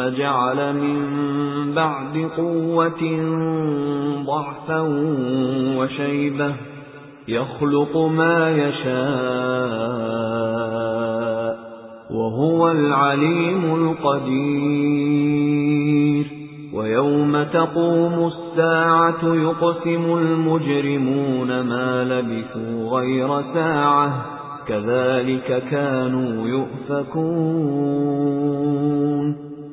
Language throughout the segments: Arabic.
ثُمَّ جَعَلَ مِن بَعْدِ قُوَّةٍ ضَعْفًا وَشَيْبَةً يَخْلُقُ مَا يَشَاءُ وَهُوَ الْعَلِيمُ الْقَدِيرُ. وَيَوْمَ تَقُومُ السَّاعَةُ يُقْسِمُ الْمُجْرِمُونَ مَا لَبِثُوا غَيْرَ سَاعَةٍ كَذَلِكَ كَانُوا يُؤْفَكُونَ.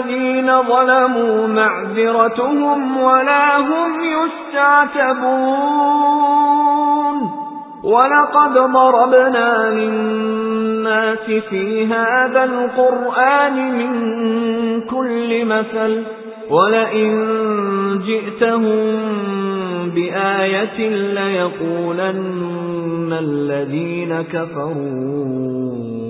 الَّذِينَ ظَلَمُوا مَعْذِرَتُهُمْ وَلَا هُمْ يُسْتَعْتَبُونَ. وَلَقَدْ ضَرَبْنَا لِلنَّاسِ فِي هَذَا الْقُرْآنِ مِنْ كُلِّ مَثَلٍ وَلَئِن جِئْتَهُم بِآيَةٍ لَّيَقُولَنَّ الَّذِينَ كَفَرُوا.